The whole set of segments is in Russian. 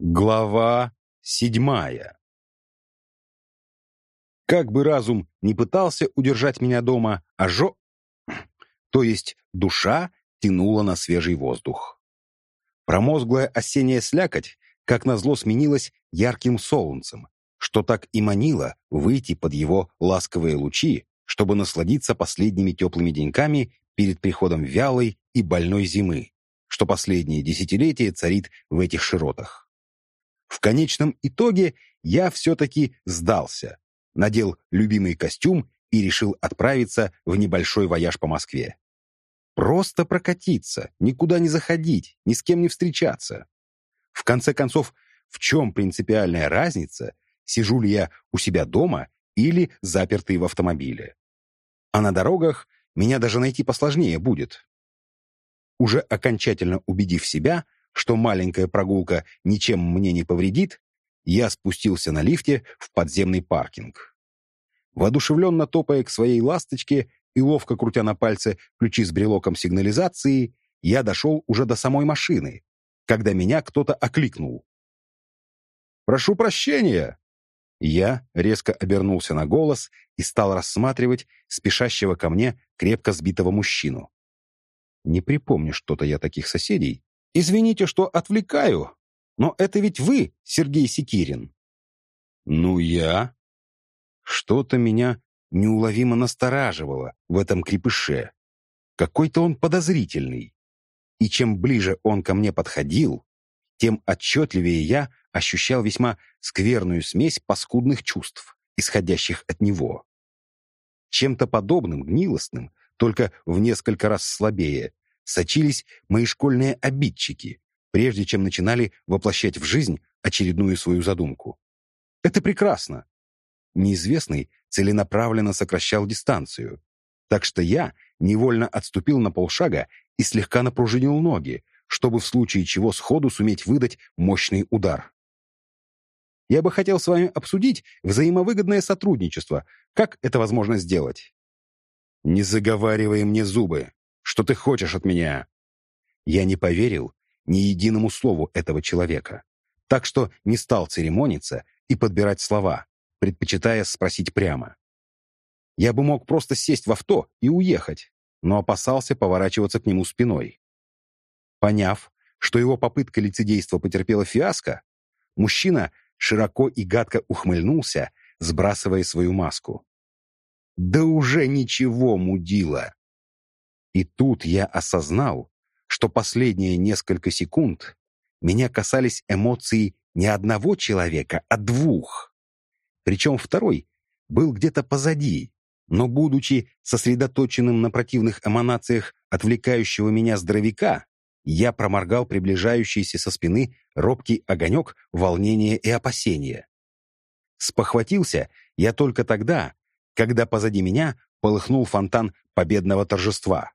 Глава седьмая Как бы разум не пытался удержать меня дома, а жо... То есть душа тянула на свежий воздух. Промозглая осенняя слякоть, как назло, сменилась ярким солнцем, что так и манило выйти под его ласковые лучи, чтобы насладиться последними теплыми деньками перед приходом вялой и больной зимы, что последние десятилетия царит в этих широтах. В конечном итоге я все-таки сдался, надел любимый костюм и решил отправиться в небольшой вояж по Москве. Просто прокатиться, никуда не заходить, ни с кем не встречаться. В конце концов, в чем принципиальная разница, сижу ли я у себя дома или запертый в автомобиле? А на дорогах меня даже найти посложнее будет. Уже окончательно убедив себя, что маленькая прогулка ничем мне не повредит, я спустился на лифте в подземный паркинг. Воодушевленно топая к своей ласточке и ловко крутя на пальце ключи с брелоком сигнализации, я дошел уже до самой машины, когда меня кто-то окликнул. «Прошу прощения!» Я резко обернулся на голос и стал рассматривать спешащего ко мне крепко сбитого мужчину. Не припомню что-то я таких соседей, Извините, что отвлекаю, но это ведь вы, Сергей Секирин. Ну, я? Что-то меня неуловимо настораживало в этом крепыше. Какой-то он подозрительный. И чем ближе он ко мне подходил, тем отчетливее я ощущал весьма скверную смесь паскудных чувств, исходящих от него. Чем-то подобным, гнилостным, только в несколько раз слабее, сочились мои школьные обидчики, прежде чем начинали воплощать в жизнь очередную свою задумку. Это прекрасно. Неизвестный целенаправленно сокращал дистанцию, так что я невольно отступил на полшага и слегка напружинил ноги, чтобы в случае чего сходу суметь выдать мощный удар. Я бы хотел с вами обсудить взаимовыгодное сотрудничество. Как это возможно сделать? Не заговаривай мне зубы. Что ты хочешь от меня?» Я не поверил ни единому слову этого человека, так что не стал церемониться и подбирать слова, предпочитая спросить прямо. Я бы мог просто сесть в авто и уехать, но опасался поворачиваться к нему спиной. Поняв, что его попытка лицедейства потерпела фиаско, мужчина широко и гадко ухмыльнулся, сбрасывая свою маску. «Да уже ничего, мудила! И тут я осознал, что последние несколько секунд меня касались эмоции не одного человека, а двух. Причем второй был где-то позади, но, будучи сосредоточенным на противных эманациях отвлекающего меня здоровяка, я проморгал приближающийся со спины робкий огонек волнения и опасения. Спохватился я только тогда, когда позади меня полыхнул фонтан победного торжества.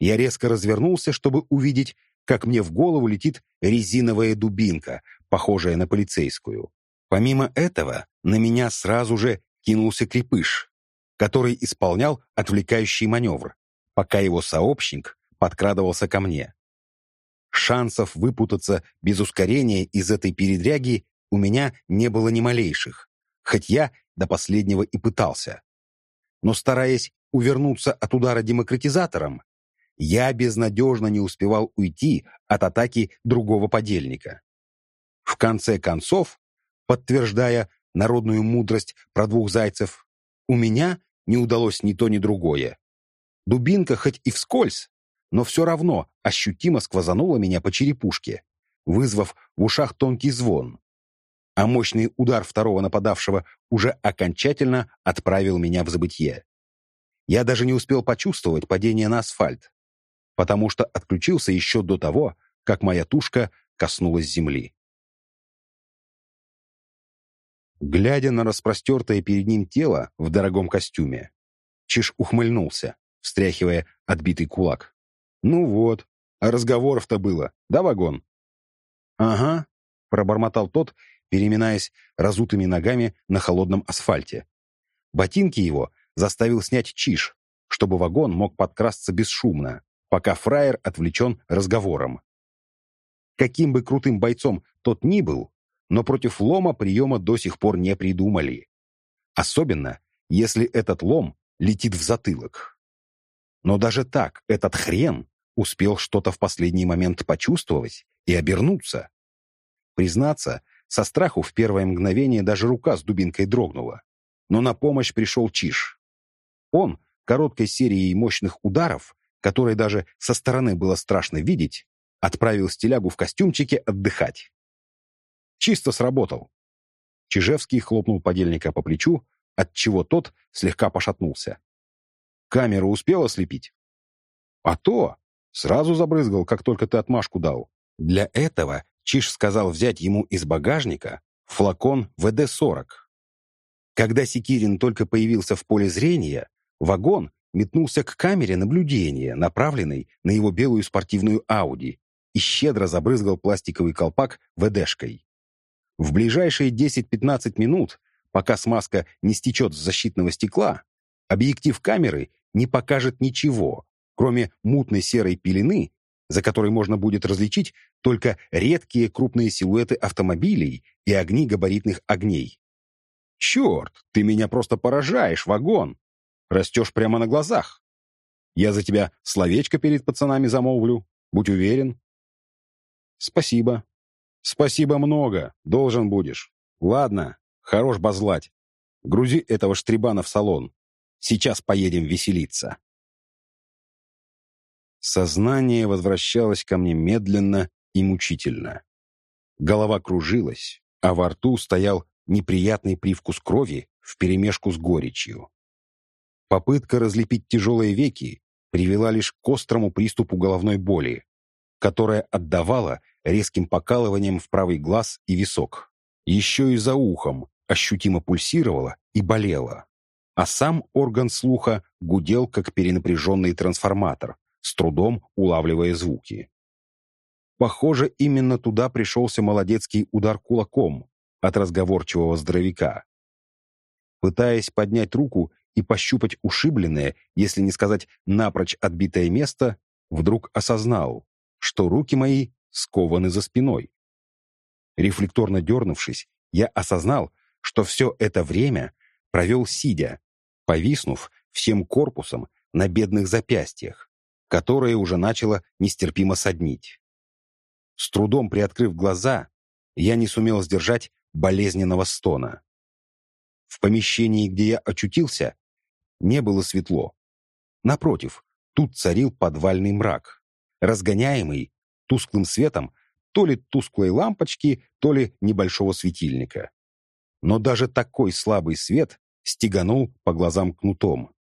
Я резко развернулся, чтобы увидеть, как мне в голову летит резиновая дубинка, похожая на полицейскую. Помимо этого, на меня сразу же кинулся крепыш, который исполнял отвлекающий маневр, пока его сообщник подкрадывался ко мне. Шансов выпутаться без ускорения из этой передряги у меня не было ни малейших, хоть я до последнего и пытался. Но стараясь увернуться от удара демократизатором, я безнадежно не успевал уйти от атаки другого подельника. В конце концов, подтверждая народную мудрость про двух зайцев, у меня не удалось ни то, ни другое. Дубинка хоть и вскользь, но все равно ощутимо сквозанула меня по черепушке, вызвав в ушах тонкий звон. А мощный удар второго нападавшего уже окончательно отправил меня в забытье. Я даже не успел почувствовать падение на асфальт потому что отключился еще до того, как моя тушка коснулась земли. Глядя на распростертое перед ним тело в дорогом костюме, Чиж ухмыльнулся, встряхивая отбитый кулак. «Ну вот, а разговоров-то было, да, вагон?» «Ага», — пробормотал тот, переминаясь разутыми ногами на холодном асфальте. Ботинки его заставил снять Чиж, чтобы вагон мог подкрасться бесшумно, пока фраер отвлечен разговором. каким бы крутым бойцом тот ни был, но против лома приема до сих пор не придумали. Особенно, если этот лом летит в затылок. Но даже так этот хрен успел что-то в последний момент почувствовать и обернуться. Признаться, со страху в первое мгновение даже рука с дубинкой дрогнула. Но на помощь пришел Чиш. Он, короткой серией мощных ударов, которые даже со стороны было страшно видеть, отправил стилягу в костюмчике отдыхать. Чисто сработал. Чижевский хлопнул подельника по плечу, отчего тот слегка пошатнулся. Камеру успела слепить? А то! Сразу забрызгал, как только ты отмашку дал. Для этого Чиж сказал взять ему из багажника флакон ВД-40. Когда Секирин только появился в поле зрения, вагон метнулся к камере наблюдения, направленной на его белую спортивную Ауди, и щедро забрызгал пластиковый колпак ВДшкой. В ближайшие 10-15 минут, пока смазка не стечет с защитного стекла, объектив камеры не покажет ничего, кроме мутной серой пелены, за которой можно будет различить только редкие крупные силуэты автомобилей и огни габаритных огней. «Черт, ты меня просто поражаешь, вагон! Растешь прямо на глазах. Я за тебя словечко перед пацанами замолвлю, будь уверен». «Спасибо. Спасибо много, должен будешь. Ладно, хорош базлать. Грузи этого штребана в салон. Сейчас поедем веселиться». Сознание возвращалось ко мне медленно и мучительно. Голова кружилась, а во рту стоял неприятный привкус крови вперемешку с горечью. Попытка разлепить тяжелые веки привела лишь к острому приступу головной боли, которая отдавала резким покалыванием в правый глаз и висок. Еще и за ухом ощутимо пульсировала и болела. А сам орган слуха гудел, как перенапряженный трансформатор, с трудом улавливая звуки. Похоже, именно туда пришелся молодецкий удар кулаком от разговорчивого здоровяка. Пытаясь поднять руку и пощупать ушибленное, если не сказать напрочь отбитое место, вдруг осознал, что руки мои скованы за спиной. Рефлекторно дернувшись, я осознал, что все это время провел сидя, повиснув всем корпусом на бедных запястьях которое уже начало нестерпимо соднить. С трудом приоткрыв глаза, я не сумел сдержать болезненного стона. В помещении, где я очутился, не было светло. Напротив, тут царил подвальный мрак, разгоняемый тусклым светом то ли тусклой лампочки, то ли небольшого светильника. Но даже такой слабый свет стеганул по глазам кнутом.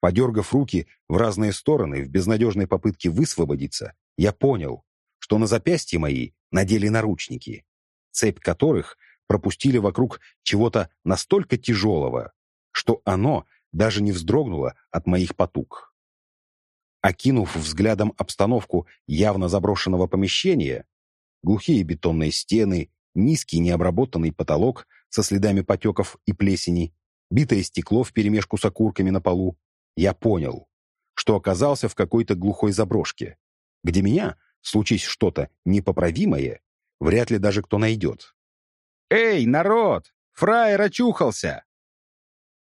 Подергав руки в разные стороны в безнадежной попытке высвободиться, я понял, что на запястье мои надели наручники, цепь которых пропустили вокруг чего-то настолько тяжелого, что оно даже не вздрогнуло от моих потуг. Окинув взглядом обстановку явно заброшенного помещения, глухие бетонные стены, низкий необработанный потолок со следами потеков и плесени, битое стекло вперемешку с окурками на полу, я понял, что оказался в какой-то глухой заброшке, где меня, случись что-то непоправимое, вряд ли даже кто найдет. «Эй, народ! Фраер очухался!»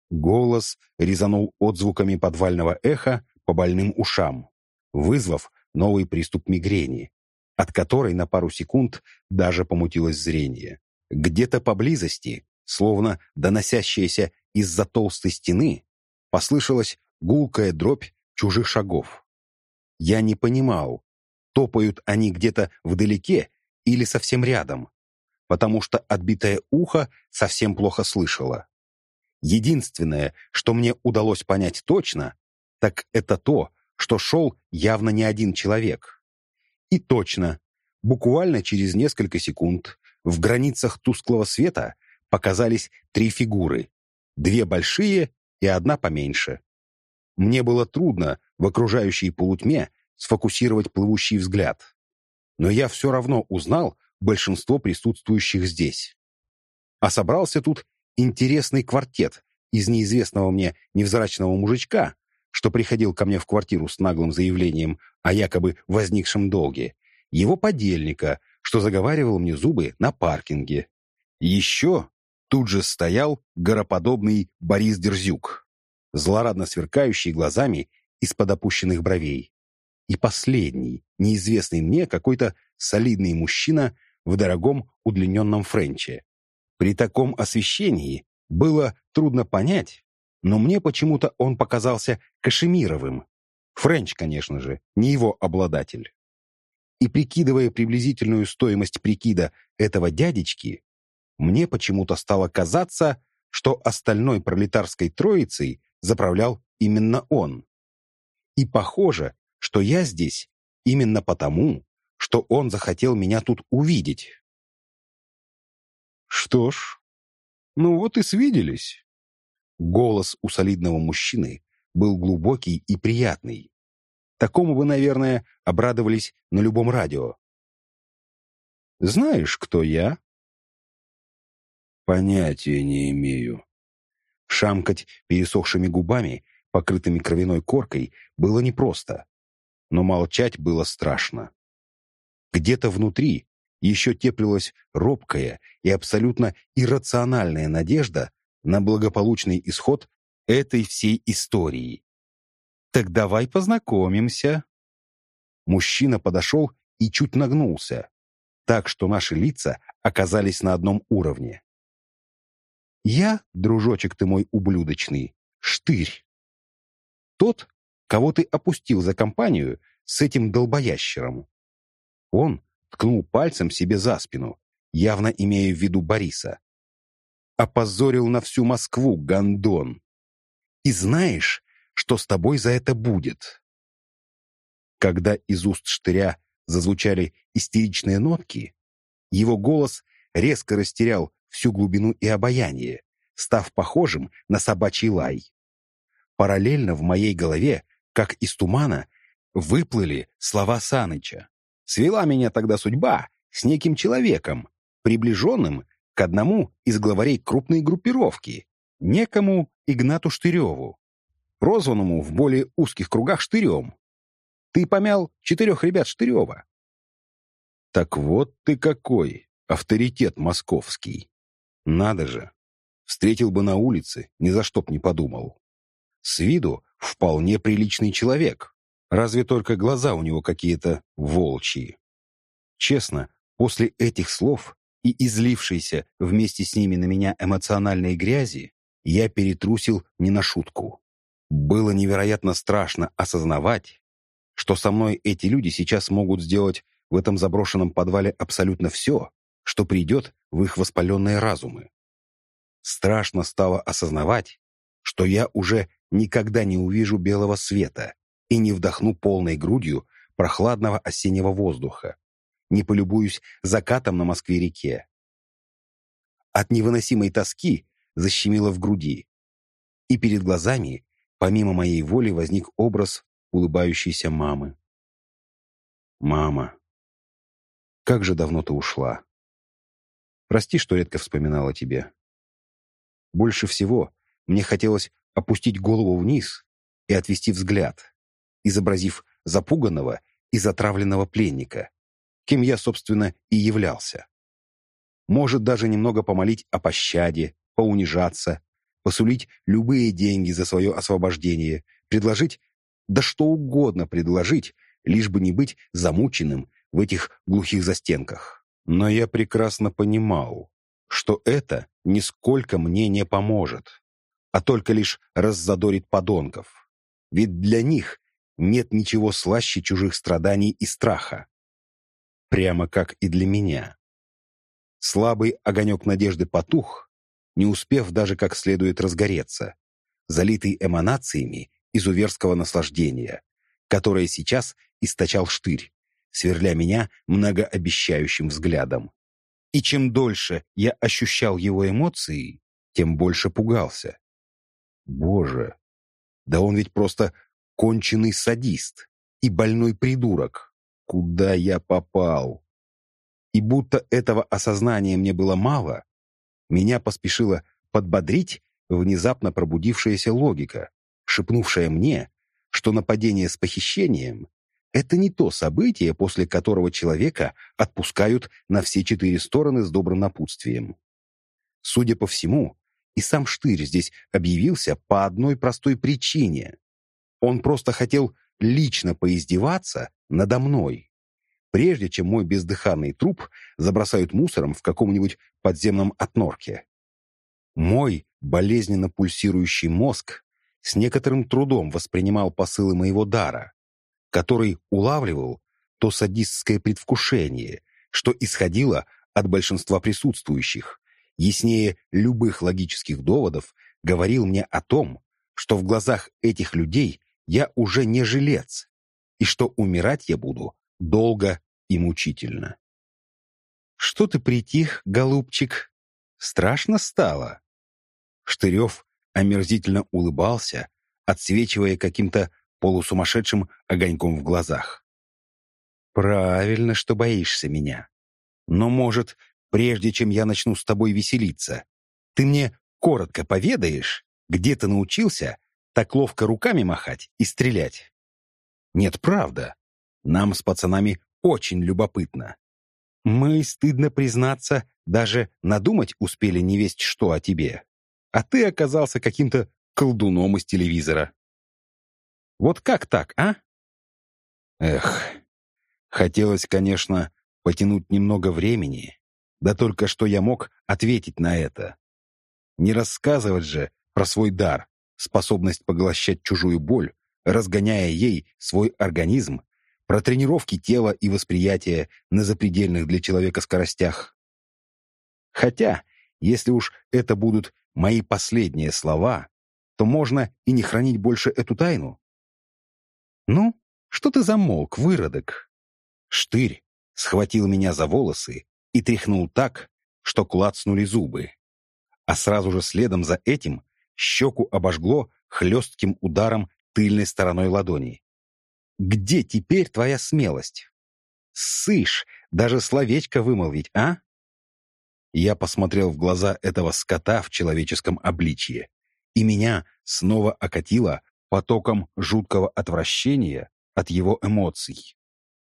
Голос резанул отзвуками подвального эха по больным ушам, вызвав новый приступ мигрени, от которой на пару секунд даже помутилось зрение. Где-то поблизости, словно доносящаяся из-за толстой стены, послышалось гулкая дробь чужих шагов. Я не понимал, топают они где-то вдалеке или совсем рядом, потому что отбитое ухо совсем плохо слышало. Единственное, что мне удалось понять точно, так это то, что шел явно не один человек. И точно, буквально через несколько секунд в границах тусклого света показались три фигуры, две большие и одна поменьше. Мне было трудно в окружающей полутьме сфокусировать плывущий взгляд. Но я все равно узнал большинство присутствующих здесь. А собрался тут интересный квартет из неизвестного мне невзрачного мужичка, что приходил ко мне в квартиру с наглым заявлением о якобы возникшем долге, его подельника, что заговаривал мне зубы на паркинге. Еще тут же стоял гороподобный Борис Дерзюк, злорадно сверкающий глазами из-под опущенных бровей. И последний, неизвестный мне, какой-то солидный мужчина в дорогом удлиненном френче. При таком освещении было трудно понять, но мне почему-то он показался кашемировым. Френч, конечно же, не его обладатель. И прикидывая приблизительную стоимость прикида этого дядечки, мне почему-то стало казаться, что остальной пролетарской троицей заправлял именно он. И похоже, что я здесь именно потому, что он захотел меня тут увидеть. Что ж, ну вот и свиделись. Голос у солидного мужчины был глубокий и приятный. Такому вы, наверное, обрадовались на любом радио. «Знаешь, кто я?» «Понятия не имею». Шамкать пересохшими губами, покрытыми кровяной коркой, было непросто, но молчать было страшно. Где-то внутри еще теплилась робкая и абсолютно иррациональная надежда на благополучный исход этой всей истории. «Так давай познакомимся». Мужчина подошел и чуть нагнулся, так что наши лица оказались на одном уровне. «Я, дружочек ты мой ублюдочный, штырь. Тот, кого ты опустил за компанию с этим долбоящером». Он ткнул пальцем себе за спину, явно имея в виду Бориса опозорил на всю Москву, гондон. И знаешь, что с тобой за это будет?» Когда из уст штыря зазвучали истеричные нотки, его голос резко растерял всю глубину и обаяние, став похожим на собачий лай. Параллельно в моей голове, как из тумана, выплыли слова Саныча. «Свела меня тогда судьба с неким человеком, приближенным к одному из главарей крупной группировки, некому Игнату Штыреву, прозванному в более узких кругах Штырем. Ты помял четырех ребят Штырева. Так вот ты какой, авторитет московский. Надо же, встретил бы на улице, ни за что б не подумал. С виду вполне приличный человек, разве только глаза у него какие-то волчьи. Честно, после этих слов и излившейся вместе с ними на меня эмоциональной грязи, я перетрусил не на шутку. Было невероятно страшно осознавать, что со мной эти люди сейчас могут сделать в этом заброшенном подвале абсолютно все, что придет в их воспаленные разумы. Страшно стало осознавать, что я уже никогда не увижу белого света и не вдохну полной грудью прохладного осеннего воздуха, не полюбуюсь закатом на Москве-реке. От невыносимой тоски защемило в груди. И перед глазами, помимо моей воли, возник образ улыбающейся мамы. «Мама, как же давно ты ушла. Прости, что редко вспоминала тебе. Больше всего мне хотелось опустить голову вниз и отвести взгляд, изобразив запуганного и затравленного пленника, кем я, собственно, и являлся. Может даже немного помолить о пощаде, поунижаться, посулить любые деньги за свое освобождение, предложить, да что угодно предложить, лишь бы не быть замученным в этих глухих застенках. Но я прекрасно понимал, что это нисколько мне не поможет, а только лишь раззадорит подонков. Ведь для них нет ничего слаще чужих страданий и страха прямо как и для меня. Слабый огонек надежды потух, не успев даже как следует разгореться, залитый эманациями изуверского наслаждения, которое сейчас источал штырь, сверля меня многообещающим взглядом. И чем дольше я ощущал его эмоции, тем больше пугался. Боже, да он ведь просто конченый садист и больной придурок куда я попал. И будто этого осознания мне было мало, меня поспешила подбодрить внезапно пробудившаяся логика, шепнувшая мне, что нападение с похищением это не то событие, после которого человека отпускают на все четыре стороны с добрым напутствием. Судя по всему, и сам Штырь здесь объявился по одной простой причине. Он просто хотел лично поиздеваться надо мной, прежде чем мой бездыханный труп забросают мусором в каком-нибудь подземном отнорке. Мой болезненно пульсирующий мозг с некоторым трудом воспринимал посылы моего дара, который улавливал то садистское предвкушение, что исходило от большинства присутствующих, яснее любых логических доводов, говорил мне о том, что в глазах этих людей я уже не жилец, и что умирать я буду долго и мучительно. «Что ты притих, голубчик? Страшно стало?» Штырев омерзительно улыбался, отсвечивая каким-то полусумасшедшим огоньком в глазах. «Правильно, что боишься меня. Но, может, прежде чем я начну с тобой веселиться, ты мне коротко поведаешь, где ты научился так ловко руками махать и стрелять. Нет, правда. Нам с пацанами очень любопытно. Мы, стыдно признаться, даже надумать успели не весть что о тебе. А ты оказался каким-то колдуном из телевизора. Вот как так, а? Эх, хотелось, конечно, потянуть немного времени, да только что я мог ответить на это. Не рассказывать же про свой дар, способность поглощать чужую боль, разгоняя ей свой организм, про тренировки тела и восприятия на запредельных для человека скоростях. Хотя, если уж это будут мои последние слова, то можно и не хранить больше эту тайну. «Ну, что ты замолк, выродок?» Штырь схватил меня за волосы и тряхнул так, что клацнули зубы. А сразу же следом за этим щеку обожгло хлестким ударом тыльной стороной ладони. «Где теперь твоя смелость? Сышь, даже словечко вымолвить, а?» Я посмотрел в глаза этого скота в человеческом обличье, и меня снова окатило потоком жуткого отвращения от его эмоций.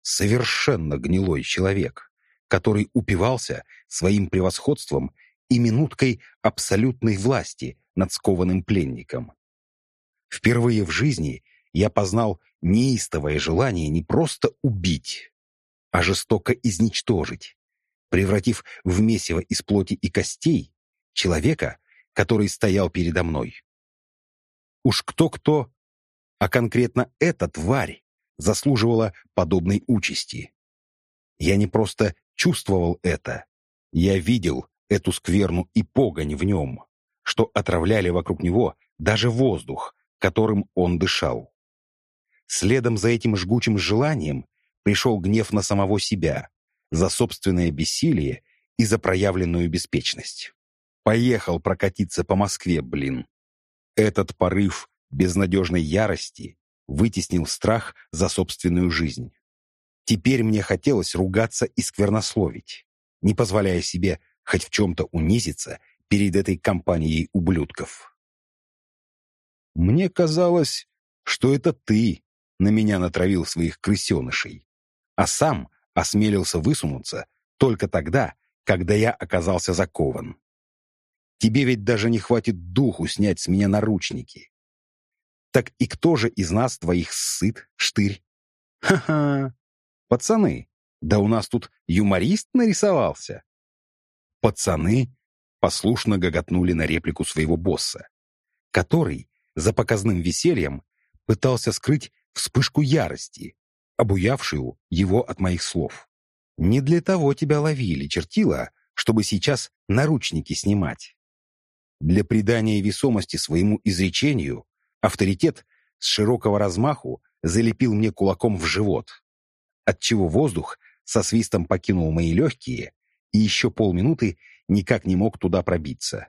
Совершенно гнилой человек, который упивался своим превосходством и минуткой абсолютной власти над скованным пленником. Впервые в жизни я познал неистовое желание не просто убить, а жестоко изничтожить, превратив в месиво из плоти и костей человека, который стоял передо мной. Уж кто-кто, а конкретно эта тварь заслуживала подобной участи. Я не просто чувствовал это, я видел эту скверну и погонь в нем что отравляли вокруг него даже воздух, которым он дышал. Следом за этим жгучим желанием пришел гнев на самого себя, за собственное бессилие и за проявленную беспечность. Поехал прокатиться по Москве, блин. Этот порыв безнадежной ярости вытеснил страх за собственную жизнь. Теперь мне хотелось ругаться и сквернословить, не позволяя себе хоть в чем-то унизиться перед этой компанией ублюдков. Мне казалось, что это ты на меня натравил своих крысенышей, а сам осмелился высунуться только тогда, когда я оказался закован. Тебе ведь даже не хватит духу снять с меня наручники. Так и кто же из нас твоих сыт, штырь? Ха-ха! Пацаны, да у нас тут юморист нарисовался. Пацаны послушно гоготнули на реплику своего босса, который за показным весельем пытался скрыть вспышку ярости, обуявшую его от моих слов. «Не для того тебя ловили, чертила, чтобы сейчас наручники снимать. Для придания весомости своему изречению авторитет с широкого размаху залепил мне кулаком в живот, отчего воздух со свистом покинул мои легкие, и еще полминуты никак не мог туда пробиться.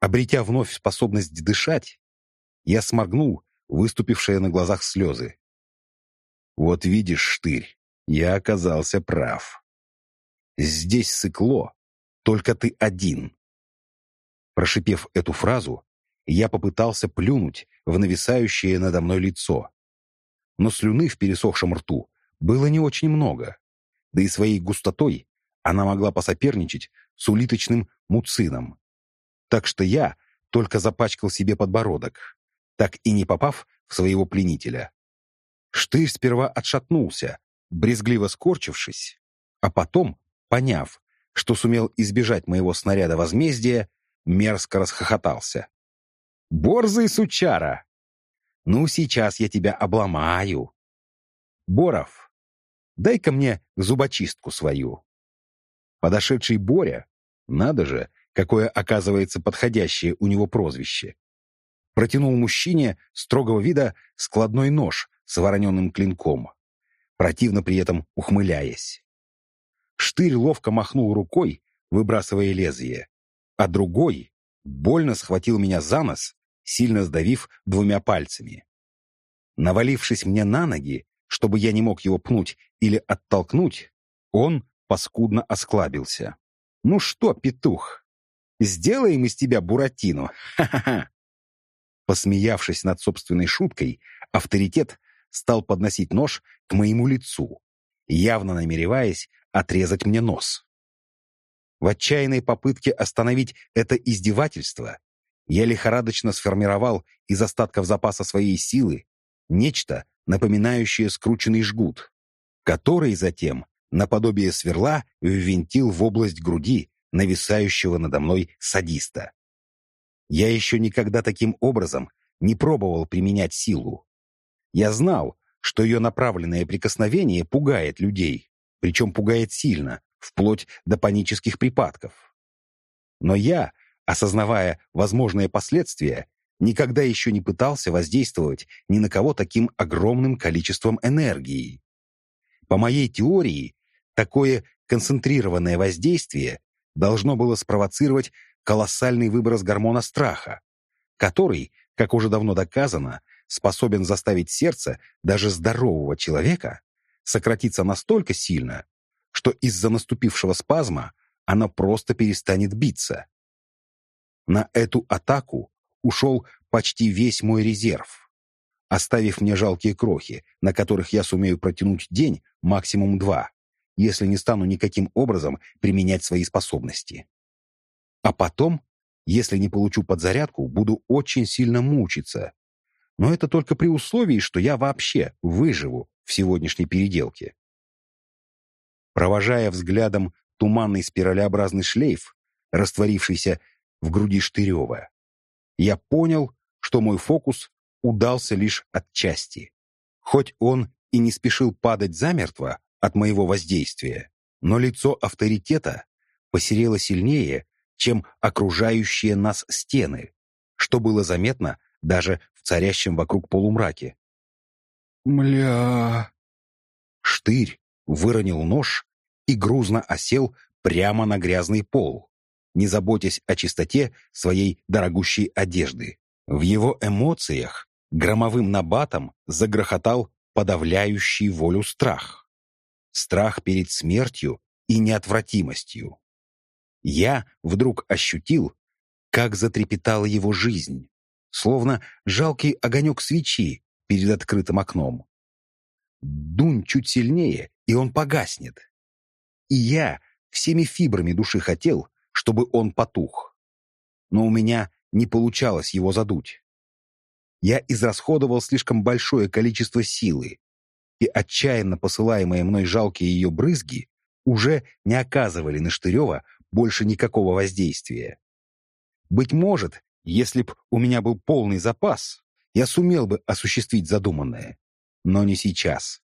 Обретя вновь способность дышать, я сморгнул выступившие на глазах слезы. Вот видишь, штырь, я оказался прав. Здесь сыкло, только ты один. Прошипев эту фразу, я попытался плюнуть в нависающее надо мной лицо. но слюны в пересохшем рту было не очень много, да и своей густотой она могла посоперничать с улиточным муцином. Так что я только запачкал себе подбородок, так и не попав в своего пленителя. Штырь сперва отшатнулся, брезгливо скорчившись, а потом, поняв, что сумел избежать моего снаряда возмездия, мерзко расхохотался. «Борзый сучара! Ну, сейчас я тебя обломаю! Боров, дай-ка мне зубочистку свою!» Подошедший Боря, надо же, какое оказывается подходящее у него прозвище, протянул мужчине строгого вида складной нож с вороненным клинком, противно при этом ухмыляясь. Штырь ловко махнул рукой, выбрасывая лезвие, а другой больно схватил меня за нос, сильно сдавив двумя пальцами. Навалившись мне на ноги, чтобы я не мог его пнуть или оттолкнуть, он паскудно осклабился. «Ну что, петух, сделаем из тебя буратино? Ха-ха-ха!» Посмеявшись над собственной шуткой, авторитет стал подносить нож к моему лицу, явно намереваясь отрезать мне нос. В отчаянной попытке остановить это издевательство я лихорадочно сформировал из остатков запаса своей силы нечто, напоминающее скрученный жгут, который затем, наподобие сверла, ввинтил в область груди нависающего надо мной садиста. Я еще никогда таким образом не пробовал применять силу. Я знал, что ее направленное прикосновение пугает людей, причем пугает сильно, вплоть до панических припадков. Но я, осознавая возможные последствия, никогда еще не пытался воздействовать ни на кого таким огромным количеством энергии. По моей теории, такое концентрированное воздействие должно было спровоцировать колоссальный выброс гормона страха, который, как уже давно доказано, способен заставить сердце даже здорового человека сократиться настолько сильно, что из-за наступившего спазма оно просто перестанет биться. На эту атаку ушел почти весь мой резерв, оставив мне жалкие крохи, на которых я сумею протянуть день, максимум два, если не стану никаким образом применять свои способности. А потом, если не получу подзарядку, буду очень сильно мучиться. Но это только при условии, что я вообще выживу в сегодняшней переделке. Провожая взглядом туманный спиралеобразный шлейф, растворившийся в груди Штырева, я понял, что мой фокус удался лишь отчасти. Хоть он и не спешил падать замертво от моего воздействия, но лицо авторитета посерело сильнее, чем окружающие нас стены, что было заметно даже в царящем вокруг полумраке. «Мля...» Штырь выронил нож и грузно осел прямо на грязный пол, не заботясь о чистоте своей дорогущей одежды. В его эмоциях громовым набатом загрохотал подавляющий волю страх. Страх перед смертью и неотвратимостью я вдруг ощутил, как затрепетала его жизнь, словно жалкий огонек свечи перед открытым окном. Дунь чуть сильнее, и он погаснет. И я всеми фибрами души хотел, чтобы он потух. Но у меня не получалось его задуть. Я израсходовал слишком большое количество силы, и отчаянно посылаемые мной жалкие ее брызги уже не оказывали на Штырева больше никакого воздействия. Быть может, если б у меня был полный запас, я сумел бы осуществить задуманное. Но не сейчас.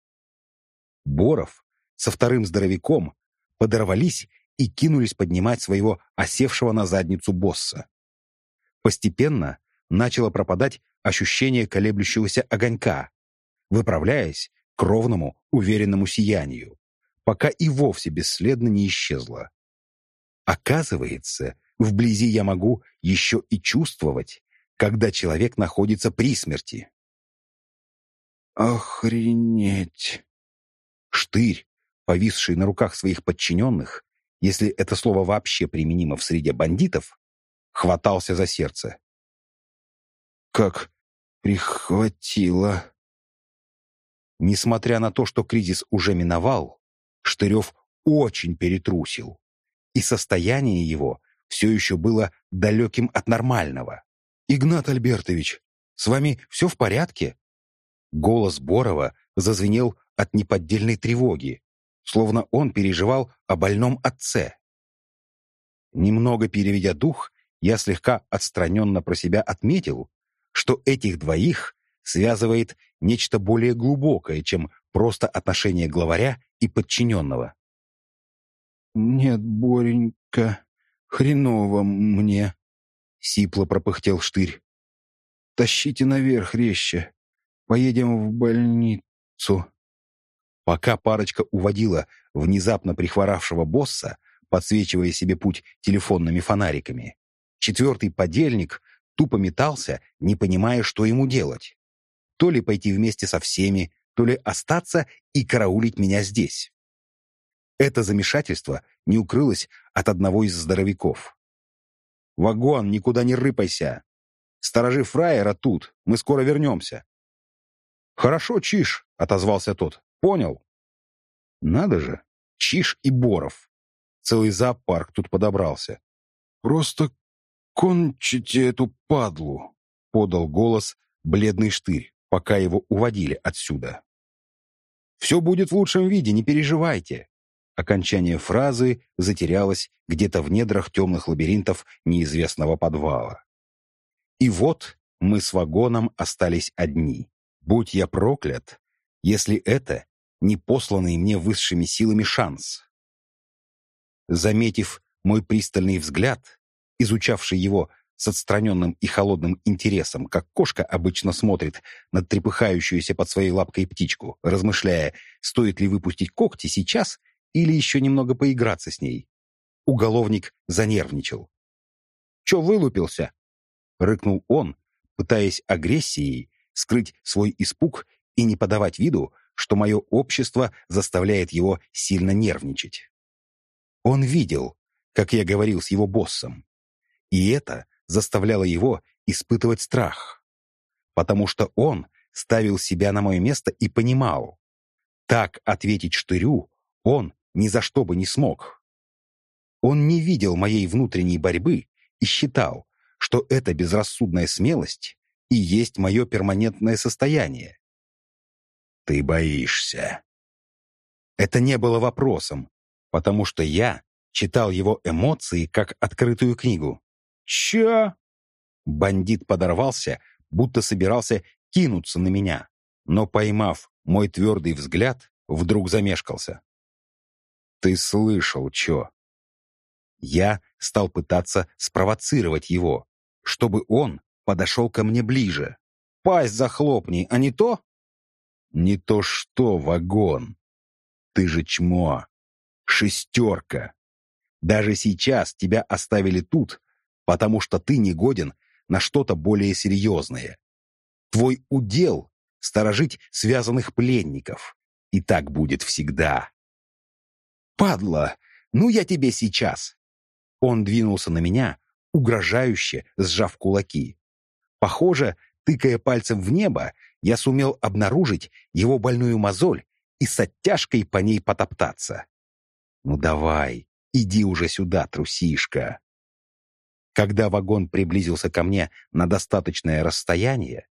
Боров со вторым здоровяком подорвались и кинулись поднимать своего осевшего на задницу босса. Постепенно начало пропадать ощущение колеблющегося огонька, выправляясь к ровному, уверенному сиянию, пока и вовсе бесследно не исчезло. Оказывается, вблизи я могу еще и чувствовать, когда человек находится при смерти. Охренеть! Штырь, повисший на руках своих подчиненных, если это слово вообще применимо в среде бандитов, хватался за сердце. Как прихватило. Несмотря на то, что кризис уже миновал, Штырев очень перетрусил, и состояние его все еще было далеким от нормального. «Игнат Альбертович, с вами все в порядке?» Голос Борова зазвенел от неподдельной тревоги, словно он переживал о больном отце. Немного переведя дух, я слегка отстраненно про себя отметил, что этих двоих связывает нечто более глубокое, чем просто отношение главаря и подчиненного. «Нет, Боренька, хреново мне», — сипло пропыхтел штырь. «Тащите наверх резче. Поедем в больницу». Пока парочка уводила внезапно прихворавшего босса, подсвечивая себе путь телефонными фонариками, четвертый подельник тупо метался, не понимая, что ему делать. То ли пойти вместе со всеми, то ли остаться и караулить меня здесь. Это замешательство не укрылось от одного из здоровяков. «Вагон, никуда не рыпайся! Сторожи фраера тут, мы скоро вернемся!» «Хорошо, Чиш», — отозвался тот. «Понял». «Надо же, Чиш и Боров. Целый зоопарк тут подобрался. Просто кончите эту падлу», — подал голос бледный штырь, пока его уводили отсюда. «Все будет в лучшем виде, не переживайте». Окончание фразы затерялось где-то в недрах темных лабиринтов неизвестного подвала. И вот мы с вагоном остались одни. Будь я проклят, если это не посланный мне высшими силами шанс. Заметив мой пристальный взгляд, изучавший его с отстраненным и холодным интересом, как кошка обычно смотрит на трепыхающуюся под своей лапкой птичку, размышляя, стоит ли выпустить когти сейчас или еще немного поиграться с ней. Уголовник занервничал. «Че вылупился?» — рыкнул он, пытаясь агрессией скрыть свой испуг и не подавать виду, что мое общество заставляет его сильно нервничать. Он видел, как я говорил с его боссом, и это заставляло его испытывать страх, потому что он ставил себя на мое место и понимал, так ответить штырю он ни за что бы не смог. Он не видел моей внутренней борьбы и считал, что эта безрассудная смелость и есть мое перманентное состояние. «Ты боишься». Это не было вопросом, потому что я читал его эмоции как открытую книгу. «Чё?» Бандит подорвался, будто собирался кинуться на меня, но, поймав мой твердый взгляд, вдруг замешкался. «Ты слышал, чё?» Я стал пытаться спровоцировать его, чтобы он подошел ко мне ближе. «Пасть захлопни, а не то?» «Не то что, вагон! Ты же чмо! Шестерка! Даже сейчас тебя оставили тут, потому что ты не годен на что-то более серьезное. Твой удел — сторожить связанных пленников. И так будет всегда. «Падла! Ну я тебе сейчас!» Он двинулся на меня, угрожающе сжав кулаки. Похоже, тыкая пальцем в небо, я сумел обнаружить его больную мозоль и с оттяжкой по ней потоптаться. «Ну давай, иди уже сюда, трусишка!» Когда вагон приблизился ко мне на достаточное расстояние,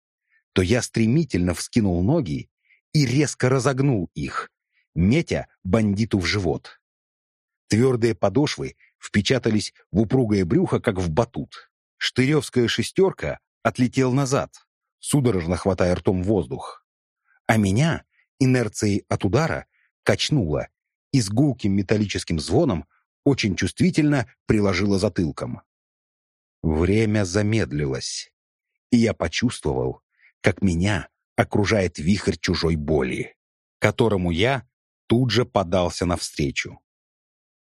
то я стремительно вскинул ноги и резко разогнул их, метя бандиту в живот. Твердые подошвы впечатались в упругое брюхо, как в батут. Штыревская шестерка отлетел назад, судорожно хватая ртом воздух. А меня инерцией от удара качнуло и с гулким металлическим звоном очень чувствительно приложило затылком. Время замедлилось, и я почувствовал, как меня окружает вихрь чужой боли, которому я тут же подался навстречу.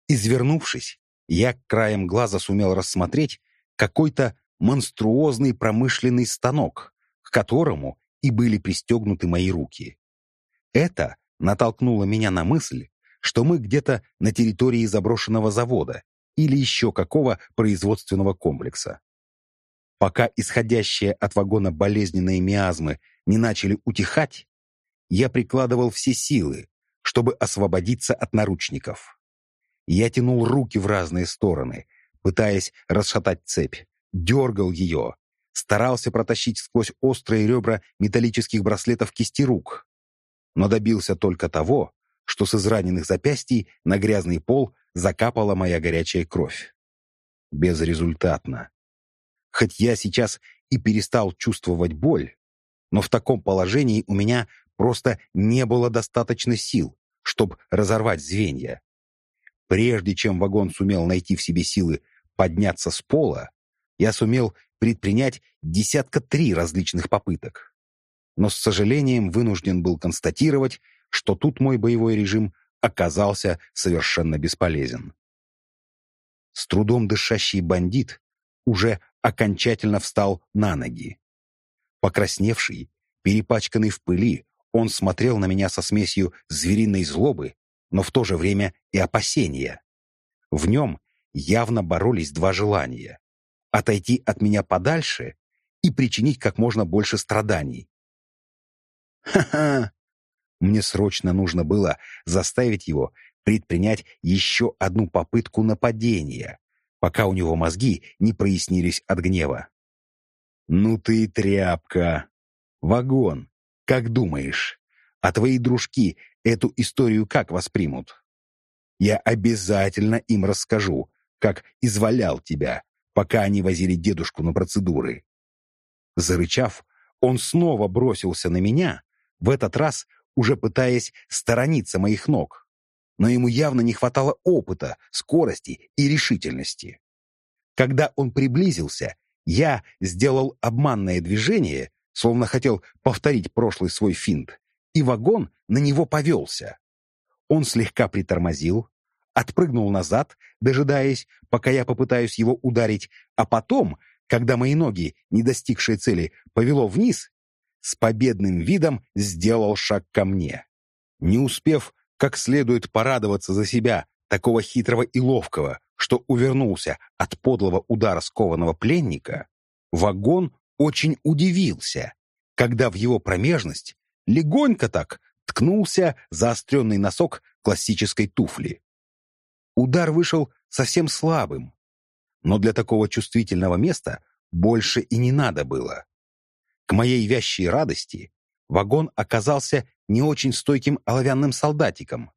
Извернувшись, я краем глаза сумел рассмотреть какой-то монструозный промышленный станок, к которому и были пристегнуты мои руки. Это натолкнуло меня на мысль, что мы где-то на территории заброшенного завода или еще какого производственного комплекса. Пока исходящие от вагона болезненные миазмы не начали утихать, я прикладывал все силы, чтобы освободиться от наручников. Я тянул руки в разные стороны, пытаясь расшатать цепь, дергал ее, старался протащить сквозь острые ребра металлических браслетов кисти рук, но добился только того, что с израненных запястий на грязный пол закапала моя горячая кровь. Безрезультатно. Хоть я сейчас и перестал чувствовать боль, но в таком положении у меня просто не было достаточно сил, чтобы разорвать звенья. Прежде чем вагон сумел найти в себе силы подняться с пола, я сумел предпринять десятка три различных попыток. Но с сожалением вынужден был констатировать, что тут мой боевой режим оказался совершенно бесполезен. С трудом дышащий бандит уже окончательно встал на ноги. Покрасневший, перепачканный в пыли, он смотрел на меня со смесью звериной злобы, но в то же время и опасения. В нем явно боролись два желания — отойти от меня подальше и причинить как можно больше страданий. Ха-ха! Мне срочно нужно было заставить его предпринять еще одну попытку нападения, пока у него мозги не прояснились от гнева. «Ну ты и тряпка! Вагон, как думаешь, а твои дружки эту историю как воспримут? Я обязательно им расскажу, как извалял тебя, пока они возили дедушку на процедуры». Зарычав, он снова бросился на меня, в этот раз уже пытаясь сторониться моих ног. Но ему явно не хватало опыта, скорости и решительности. Когда он приблизился, я сделал обманное движение, словно хотел повторить прошлый свой финт, и вагон на него повелся. Он слегка притормозил, отпрыгнул назад, дожидаясь, пока я попытаюсь его ударить, а потом, когда мои ноги, не достигшие цели, повело вниз, с победным видом сделал шаг ко мне. Не успев как следует порадоваться за себя, такого хитрого и ловкого, что увернулся от подлого удара скованного пленника, вагон очень удивился, когда в его промежность легонько так ткнулся заостренный носок классической туфли. Удар вышел совсем слабым, но для такого чувствительного места больше и не надо было. К моей вящей радости вагон оказался не очень стойким оловянным солдатиком,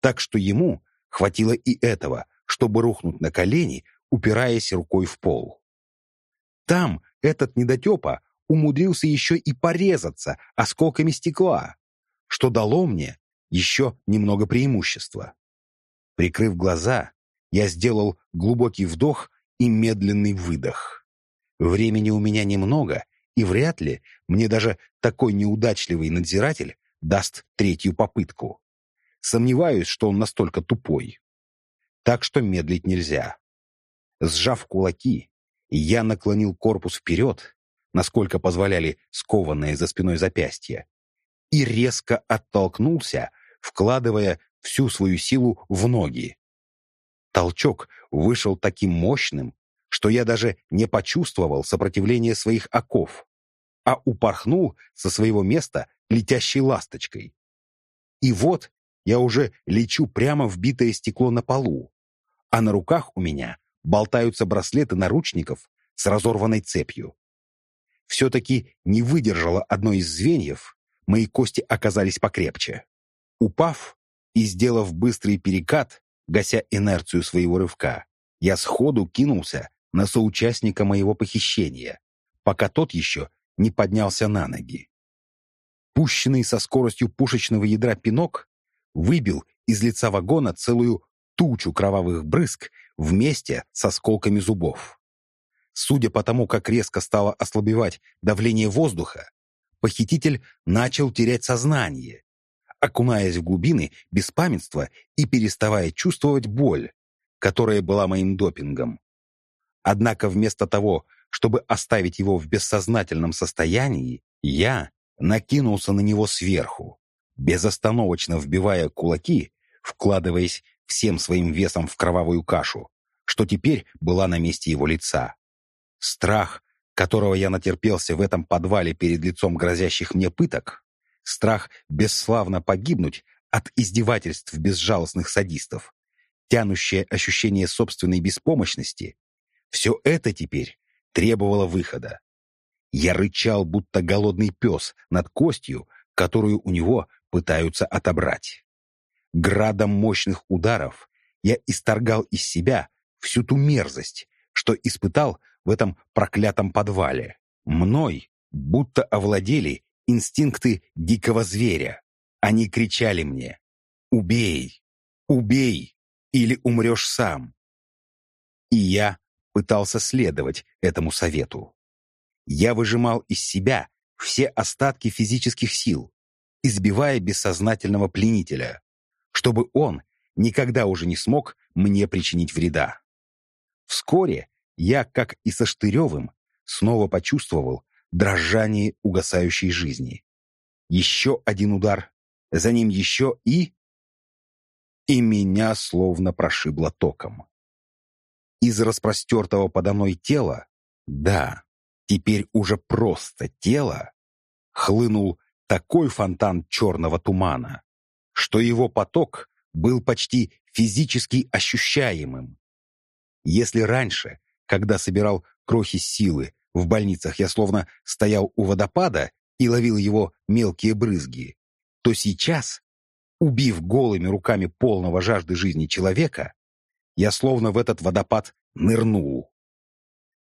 так что ему хватило и этого, чтобы рухнуть на колени, упираясь рукой в пол. Там этот недотепа умудрился еще и порезаться осколками стекла, что дало мне еще немного преимущества. Прикрыв глаза, я сделал глубокий вдох и медленный выдох. Времени у меня немного, и вряд ли мне даже такой неудачливый надзиратель даст третью попытку. Сомневаюсь, что он настолько тупой. Так что медлить нельзя. Сжав кулаки, я наклонил корпус вперед, насколько позволяли скованные за спиной запястья, и резко оттолкнулся, вкладывая всю свою силу в ноги. Толчок вышел таким мощным, что я даже не почувствовал сопротивления своих оков а упорхнул со своего места летящей ласточкой. И вот я уже лечу прямо в битое стекло на полу, а на руках у меня болтаются браслеты наручников с разорванной цепью. Все-таки не выдержало одно из звеньев, мои кости оказались покрепче. Упав и сделав быстрый перекат, гася инерцию своего рывка, я сходу кинулся на соучастника моего похищения, пока тот еще не поднялся на ноги. Пущенный со скоростью пушечного ядра пинок выбил из лица вагона целую тучу кровавых брызг вместе с осколками зубов. Судя по тому, как резко стало ослабевать давление воздуха, похититель начал терять сознание, окунаясь в глубины беспамятства и переставая чувствовать боль, которая была моим допингом. Однако вместо того, чтобы оставить его в бессознательном состоянии, я накинулся на него сверху, безостановочно вбивая кулаки, вкладываясь всем своим весом в кровавую кашу, что теперь была на месте его лица. Страх, которого я натерпелся в этом подвале перед лицом грозящих мне пыток, страх бесславно погибнуть от издевательств безжалостных садистов, тянущее ощущение собственной беспомощности, все это теперь требовало выхода. Я рычал, будто голодный пес, над костью, которую у него пытаются отобрать. Градом мощных ударов я исторгал из себя всю ту мерзость, что испытал в этом проклятом подвале. Мной будто овладели инстинкты дикого зверя. Они кричали мне «Убей! Убей! Или умрешь сам!» И я пытался следовать этому совету. Я выжимал из себя все остатки физических сил, избивая бессознательного пленителя, чтобы он никогда уже не смог мне причинить вреда. Вскоре я, как и со Штыревым, снова почувствовал дрожание угасающей жизни. Еще один удар, за ним еще и... И меня словно прошибло током. Из распростертого подо мной тела, да, теперь уже просто тело, хлынул такой фонтан черного тумана, что его поток был почти физически ощущаемым. Если раньше, когда собирал крохи силы, в больницах я словно стоял у водопада и ловил его мелкие брызги, то сейчас, убив голыми руками полного жажды жизни человека, я словно в этот водопад нырнул.